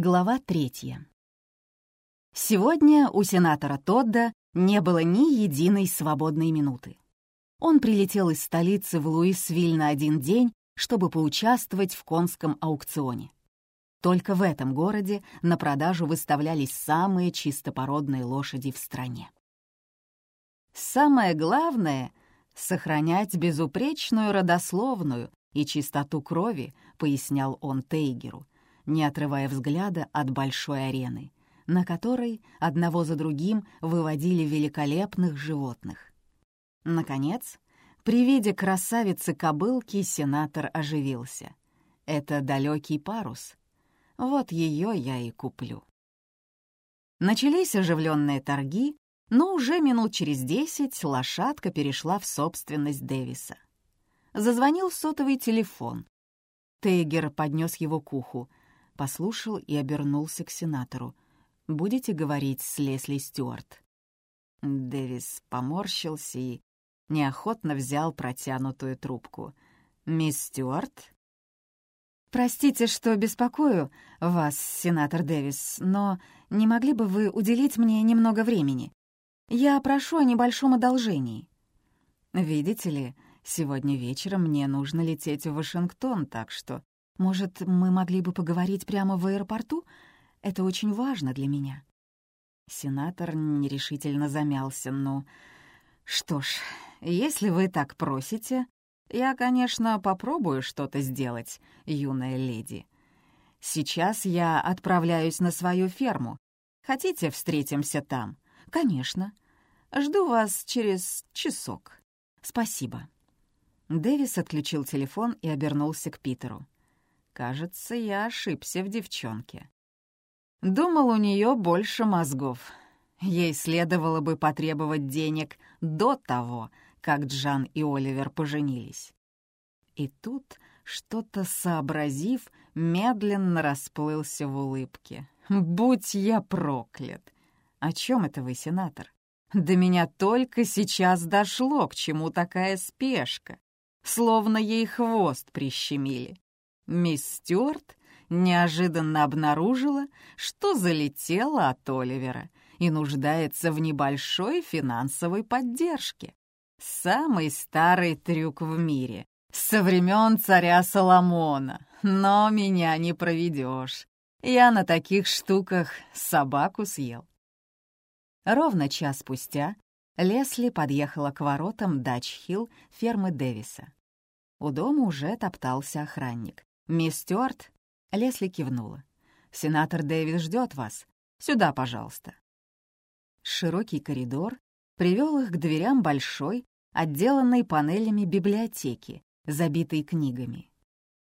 Глава третья. Сегодня у сенатора Тодда не было ни единой свободной минуты. Он прилетел из столицы в Луисвиль на один день, чтобы поучаствовать в конском аукционе. Только в этом городе на продажу выставлялись самые чистопородные лошади в стране. Самое главное — сохранять безупречную родословную и чистоту крови, пояснял он Тейгеру — не отрывая взгляда от большой арены, на которой одного за другим выводили великолепных животных. Наконец, при виде красавицы-кобылки сенатор оживился. Это далекий парус. Вот ее я и куплю. Начались оживленные торги, но уже минут через десять лошадка перешла в собственность Дэвиса. Зазвонил сотовый телефон. Тейгер поднес его к уху послушал и обернулся к сенатору. «Будете говорить с Лесли Стюарт?» Дэвис поморщился и неохотно взял протянутую трубку. «Мисс Стюарт?» «Простите, что беспокою вас, сенатор Дэвис, но не могли бы вы уделить мне немного времени? Я прошу о небольшом одолжении. Видите ли, сегодня вечером мне нужно лететь в Вашингтон, так что может, мы могли бы поговорить прямо в аэропорту? Это очень важно для меня». Сенатор нерешительно замялся. «Ну, что ж, если вы так просите, я, конечно, попробую что-то сделать, юная леди. Сейчас я отправляюсь на свою ферму. Хотите, встретимся там? Конечно. Жду вас через часок. Спасибо». Дэвис отключил телефон и обернулся к Питеру. Кажется, я ошибся в девчонке. Думал, у нее больше мозгов. Ей следовало бы потребовать денег до того, как Джан и Оливер поженились. И тут, что-то сообразив, медленно расплылся в улыбке. «Будь я проклят!» «О чем это вы, сенатор?» «До меня только сейчас дошло, к чему такая спешка, словно ей хвост прищемили. Мисс Стюарт неожиданно обнаружила, что залетела от Оливера и нуждается в небольшой финансовой поддержке. Самый старый трюк в мире, со времен царя Соломона. Но меня не проведешь. Я на таких штуках собаку съел. Ровно час спустя Лесли подъехала к воротам Дач-Хилл фермы Дэвиса. У дома уже топтался охранник. «Мисс Стюарт?» Лесли кивнула. «Сенатор Дэвид ждет вас. Сюда, пожалуйста». Широкий коридор привел их к дверям большой, отделанной панелями библиотеки, забитой книгами.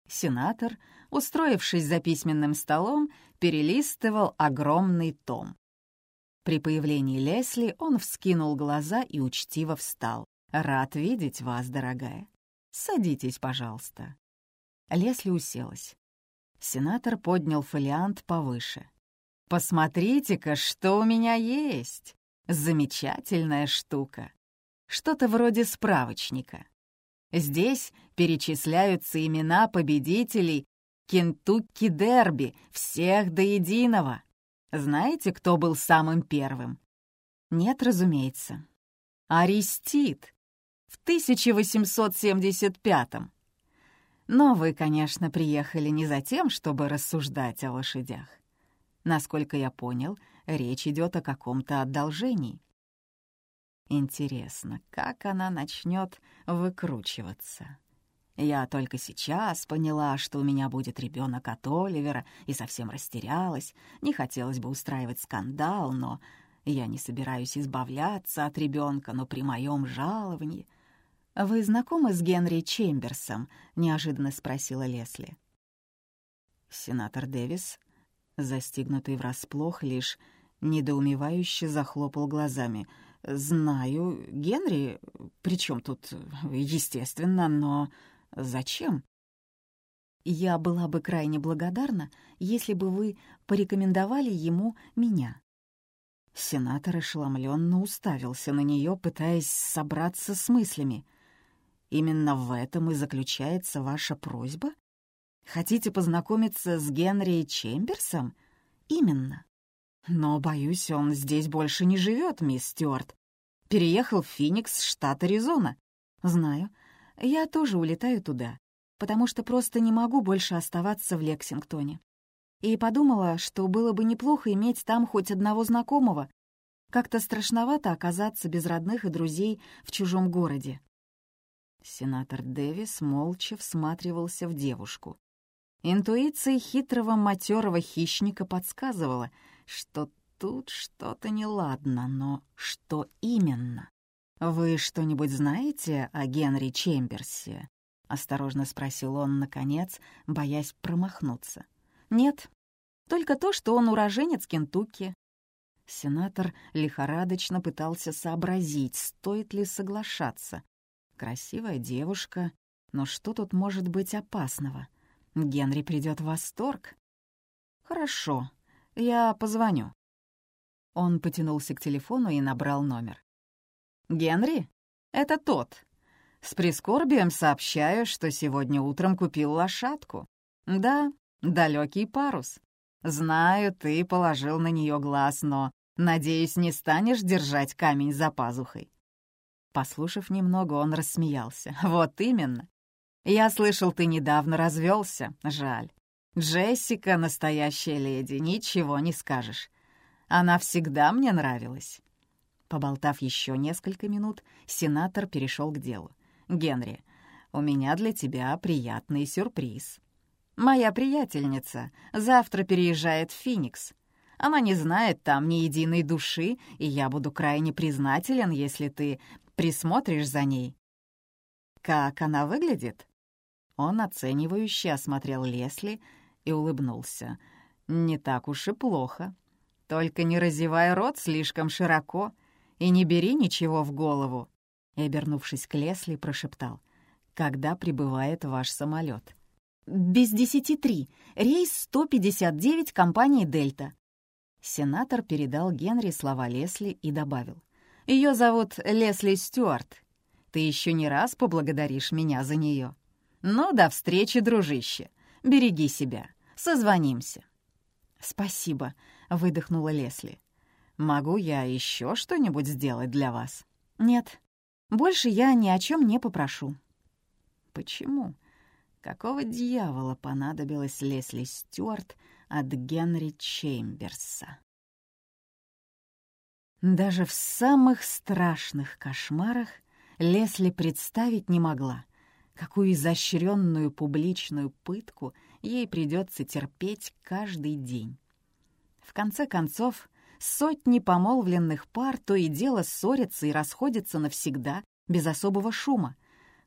Сенатор, устроившись за письменным столом, перелистывал огромный том. При появлении Лесли он вскинул глаза и учтиво встал. «Рад видеть вас, дорогая. Садитесь, пожалуйста». Лесли уселась. Сенатор поднял фолиант повыше. «Посмотрите-ка, что у меня есть! Замечательная штука! Что-то вроде справочника. Здесь перечисляются имена победителей Кентукки Дерби, всех до единого. Знаете, кто был самым первым? Нет, разумеется. Аристид в 1875-м. Но вы, конечно, приехали не за тем, чтобы рассуждать о лошадях. Насколько я понял, речь идет о каком-то одолжении. Интересно, как она начнет выкручиваться? Я только сейчас поняла, что у меня будет ребенок от Оливера, и совсем растерялась. Не хотелось бы устраивать скандал, но я не собираюсь избавляться от ребенка, но при моем жаловании — «Вы знакомы с Генри Чемберсом?» — неожиданно спросила Лесли. Сенатор Дэвис, застигнутый врасплох, лишь недоумевающе захлопал глазами. «Знаю, Генри, причем тут, естественно, но зачем?» «Я была бы крайне благодарна, если бы вы порекомендовали ему меня». Сенатор ошеломленно уставился на нее, пытаясь собраться с мыслями — Именно в этом и заключается ваша просьба? Хотите познакомиться с Генри Чемберсом? именно? Но, боюсь, он здесь больше не живет, мисс Стюарт. Переехал в Феникс, штат Аризона. Знаю. Я тоже улетаю туда, потому что просто не могу больше оставаться в Лексингтоне. И подумала, что было бы неплохо иметь там хоть одного знакомого. Как-то страшновато оказаться без родных и друзей в чужом городе. Сенатор Дэвис молча всматривался в девушку. Интуиция хитрого матерого хищника подсказывала, что тут что-то неладно, но что именно? «Вы что-нибудь знаете о Генри Чемберсе?» — осторожно спросил он, наконец, боясь промахнуться. «Нет, только то, что он уроженец Кентукки». Сенатор лихорадочно пытался сообразить, стоит ли соглашаться. Красивая девушка, но что тут может быть опасного? Генри придет в восторг. «Хорошо, я позвоню». Он потянулся к телефону и набрал номер. «Генри? Это тот. С прискорбием сообщаю, что сегодня утром купил лошадку. Да, далекий парус. Знаю, ты положил на нее глаз, но, надеюсь, не станешь держать камень за пазухой. Послушав немного, он рассмеялся. «Вот именно. Я слышал, ты недавно развелся. Жаль. Джессика — настоящая леди, ничего не скажешь. Она всегда мне нравилась». Поболтав еще несколько минут, сенатор перешел к делу. «Генри, у меня для тебя приятный сюрприз. Моя приятельница завтра переезжает в Феникс. Она не знает там ни единой души, и я буду крайне признателен, если ты присмотришь за ней». «Как она выглядит?» Он оценивающе осмотрел Лесли и улыбнулся. «Не так уж и плохо. Только не разевай рот слишком широко и не бери ничего в голову». И, обернувшись к Лесли, прошептал. «Когда прибывает ваш самолет? «Без десяти три. Рейс 159 компании «Дельта». Сенатор передал Генри слова Лесли и добавил. Ее зовут Лесли Стюарт. Ты еще не раз поблагодаришь меня за нее. Ну, до встречи, дружище. Береги себя. Созвонимся». «Спасибо», — выдохнула Лесли. «Могу я еще что-нибудь сделать для вас?» «Нет, больше я ни о чем не попрошу». «Почему? Какого дьявола понадобилось Лесли Стюарт от Генри Чемберса?» Даже в самых страшных кошмарах Лесли представить не могла, какую изощренную публичную пытку ей придется терпеть каждый день. В конце концов, сотни помолвленных пар то и дело ссорятся и расходятся навсегда, без особого шума.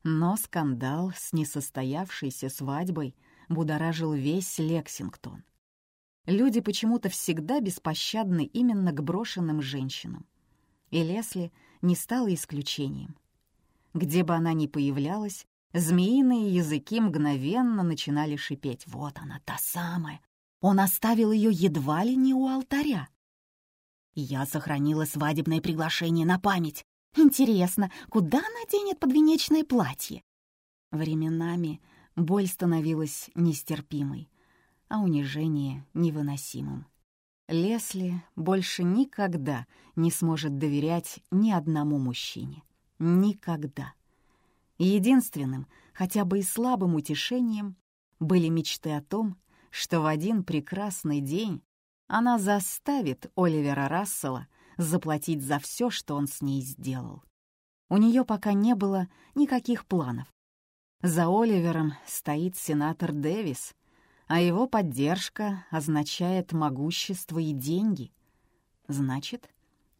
Но скандал с несостоявшейся свадьбой будоражил весь Лексингтон. Люди почему-то всегда беспощадны именно к брошенным женщинам. И Лесли не стала исключением. Где бы она ни появлялась, змеиные языки мгновенно начинали шипеть. «Вот она, та самая! Он оставил ее едва ли не у алтаря!» Я сохранила свадебное приглашение на память. Интересно, куда она денет подвенечное платье? Временами боль становилась нестерпимой а унижение невыносимым. Лесли больше никогда не сможет доверять ни одному мужчине. Никогда. Единственным, хотя бы и слабым утешением, были мечты о том, что в один прекрасный день она заставит Оливера Рассела заплатить за все, что он с ней сделал. У нее пока не было никаких планов. За Оливером стоит сенатор Дэвис, а его поддержка означает могущество и деньги. Значит,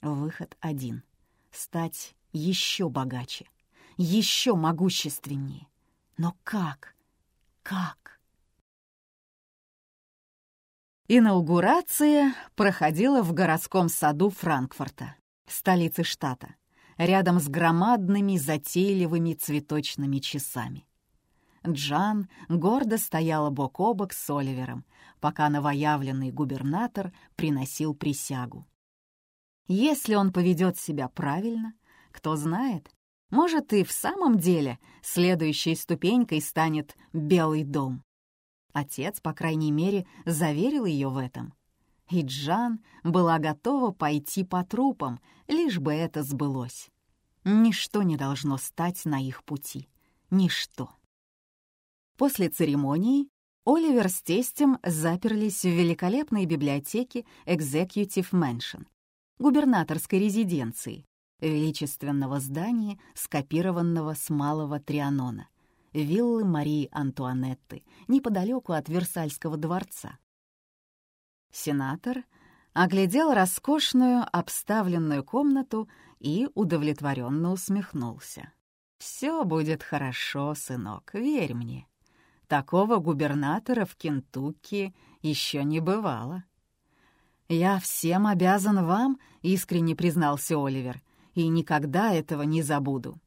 выход один — стать еще богаче, еще могущественнее. Но как? Как? Инаугурация проходила в городском саду Франкфурта, столицы штата, рядом с громадными затейливыми цветочными часами. Джан гордо стояла бок о бок с Оливером, пока новоявленный губернатор приносил присягу. Если он поведет себя правильно, кто знает, может и в самом деле следующей ступенькой станет Белый дом. Отец, по крайней мере, заверил ее в этом. И Джан была готова пойти по трупам, лишь бы это сбылось. Ничто не должно стать на их пути. Ничто. После церемонии Оливер с тестем заперлись в великолепной библиотеке Executive Mansion, губернаторской резиденции, величественного здания, скопированного с Малого Трианона, виллы Марии Антуанетты, неподалеку от Версальского дворца. Сенатор оглядел роскошную обставленную комнату и удовлетворенно усмехнулся. «Все будет хорошо, сынок, верь мне. Такого губернатора в Кентукки еще не бывало. «Я всем обязан вам», — искренне признался Оливер, «и никогда этого не забуду».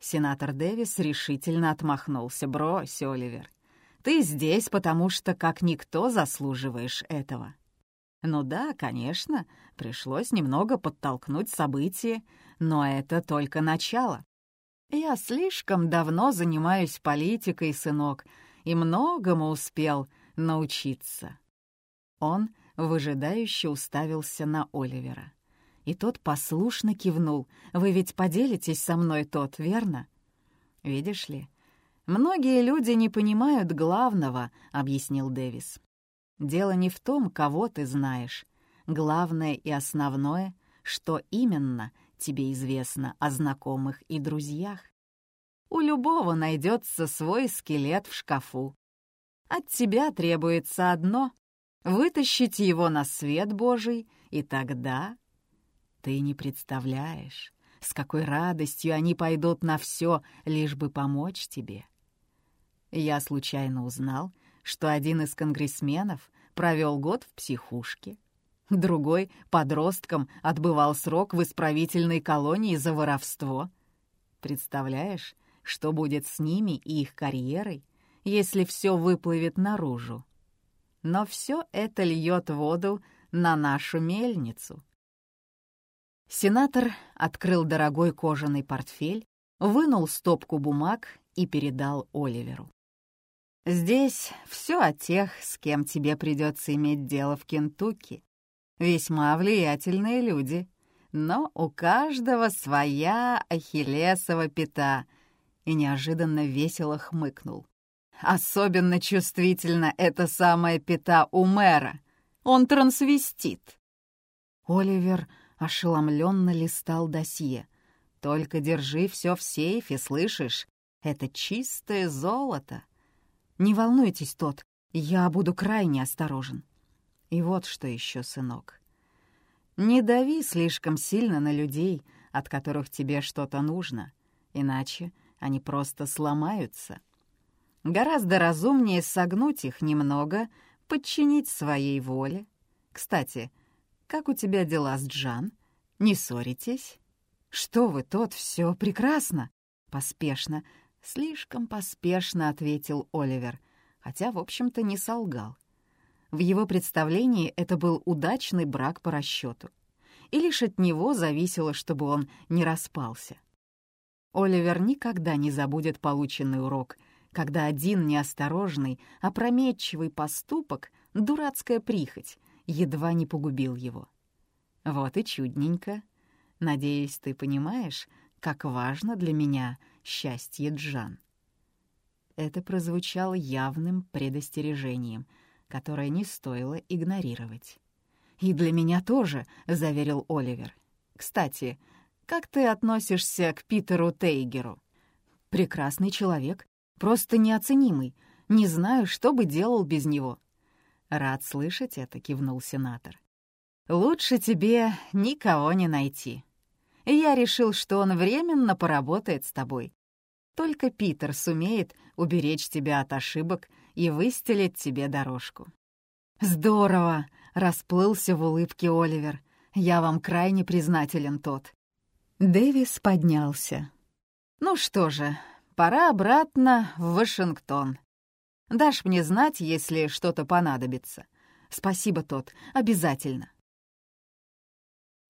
Сенатор Дэвис решительно отмахнулся. «Брось, Оливер, ты здесь, потому что как никто заслуживаешь этого». Ну да, конечно, пришлось немного подтолкнуть события, но это только начало. Я слишком давно занимаюсь политикой, сынок, и многому успел научиться». Он выжидающе уставился на Оливера. И тот послушно кивнул. «Вы ведь поделитесь со мной тот, верно?» «Видишь ли, многие люди не понимают главного», — объяснил Дэвис. «Дело не в том, кого ты знаешь. Главное и основное, что именно тебе известно о знакомых и друзьях. У любого найдется свой скелет в шкафу. От тебя требуется одно — вытащить его на свет Божий, и тогда ты не представляешь, с какой радостью они пойдут на все, лишь бы помочь тебе. Я случайно узнал, что один из конгрессменов провел год в психушке, Другой подростком отбывал срок в исправительной колонии за воровство. Представляешь, что будет с ними и их карьерой, если все выплывет наружу? Но все это льет воду на нашу мельницу. Сенатор открыл дорогой кожаный портфель, вынул стопку бумаг и передал Оливеру. «Здесь все о тех, с кем тебе придется иметь дело в Кентукки весьма влиятельные люди, но у каждого своя ахиллесова пята, и неожиданно весело хмыкнул. Особенно чувствительно эта самая пята у мэра. Он трансвестит. Оливер ошеломленно листал досье. «Только держи все в сейфе, слышишь? Это чистое золото». «Не волнуйтесь, тот, я буду крайне осторожен». И вот что еще, сынок. Не дави слишком сильно на людей, от которых тебе что-то нужно, иначе они просто сломаются. Гораздо разумнее согнуть их немного, подчинить своей воле. Кстати, как у тебя дела с Джан? Не ссоритесь? Что вы, тот, все прекрасно. Поспешно, слишком поспешно ответил Оливер, хотя, в общем-то, не солгал. В его представлении это был удачный брак по расчету. И лишь от него зависело, чтобы он не распался. Оливер никогда не забудет полученный урок, когда один неосторожный, опрометчивый поступок, дурацкая прихоть, едва не погубил его. Вот и чудненько. Надеюсь, ты понимаешь, как важно для меня счастье Джан. Это прозвучало явным предостережением — которое не стоило игнорировать. «И для меня тоже», — заверил Оливер. «Кстати, как ты относишься к Питеру Тейгеру?» «Прекрасный человек, просто неоценимый. Не знаю, что бы делал без него». «Рад слышать это», — кивнул сенатор. «Лучше тебе никого не найти. Я решил, что он временно поработает с тобой. Только Питер сумеет уберечь тебя от ошибок и выстелить тебе дорожку». «Здорово!» — расплылся в улыбке Оливер. «Я вам крайне признателен, тот». Дэвис поднялся. «Ну что же, пора обратно в Вашингтон. Дашь мне знать, если что-то понадобится. Спасибо, тот, обязательно».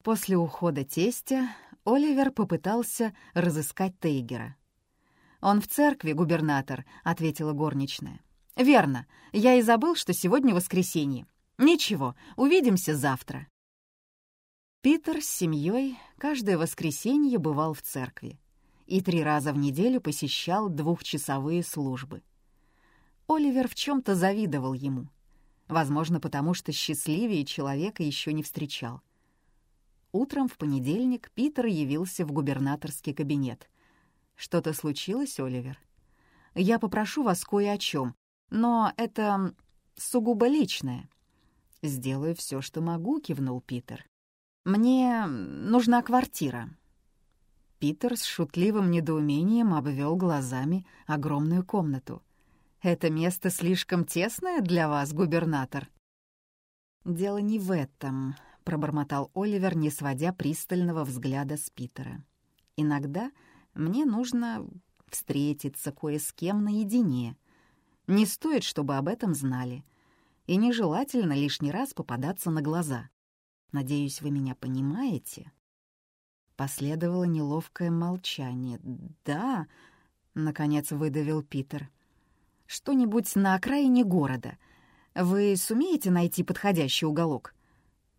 После ухода тестя Оливер попытался разыскать Тейгера. «Он в церкви, губернатор», — ответила горничная. «Верно. Я и забыл, что сегодня воскресенье. Ничего, увидимся завтра. Питер с семьей каждое воскресенье бывал в церкви и три раза в неделю посещал двухчасовые службы. Оливер в чем-то завидовал ему. Возможно, потому что счастливее человека еще не встречал. Утром в понедельник Питер явился в губернаторский кабинет. «Что-то случилось, Оливер? Я попрошу вас кое о чем, но это сугубо личное». «Сделаю все, что могу», — кивнул Питер. «Мне нужна квартира». Питер с шутливым недоумением обвел глазами огромную комнату. «Это место слишком тесное для вас, губернатор?» «Дело не в этом», — пробормотал Оливер, не сводя пристального взгляда с Питера. «Иногда мне нужно встретиться кое с кем наедине. Не стоит, чтобы об этом знали. И нежелательно лишний раз попадаться на глаза. Надеюсь, вы меня понимаете?» Последовало неловкое молчание. «Да», — наконец выдавил Питер. «Что-нибудь на окраине города. Вы сумеете найти подходящий уголок?»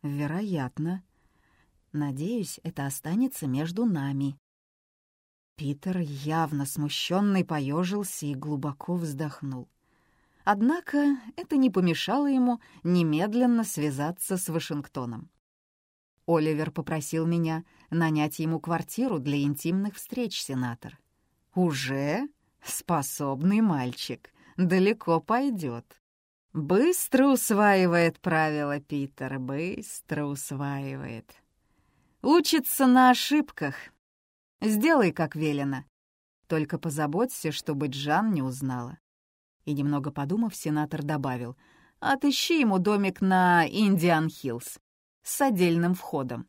«Вероятно. Надеюсь, это останется между нами». Питер, явно смущенный, поежился и глубоко вздохнул. Однако это не помешало ему немедленно связаться с Вашингтоном. Оливер попросил меня нанять ему квартиру для интимных встреч, сенатор. Уже способный мальчик, далеко пойдет. Быстро усваивает правила Питер, быстро усваивает. Учится на ошибках. Сделай, как велено. Только позаботься, чтобы Джан не узнала. И немного подумав, сенатор добавил, «Отыщи ему домик на Индиан-Хиллз с отдельным входом.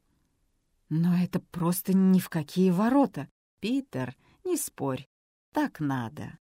Но это просто ни в какие ворота. Питер, не спорь, так надо.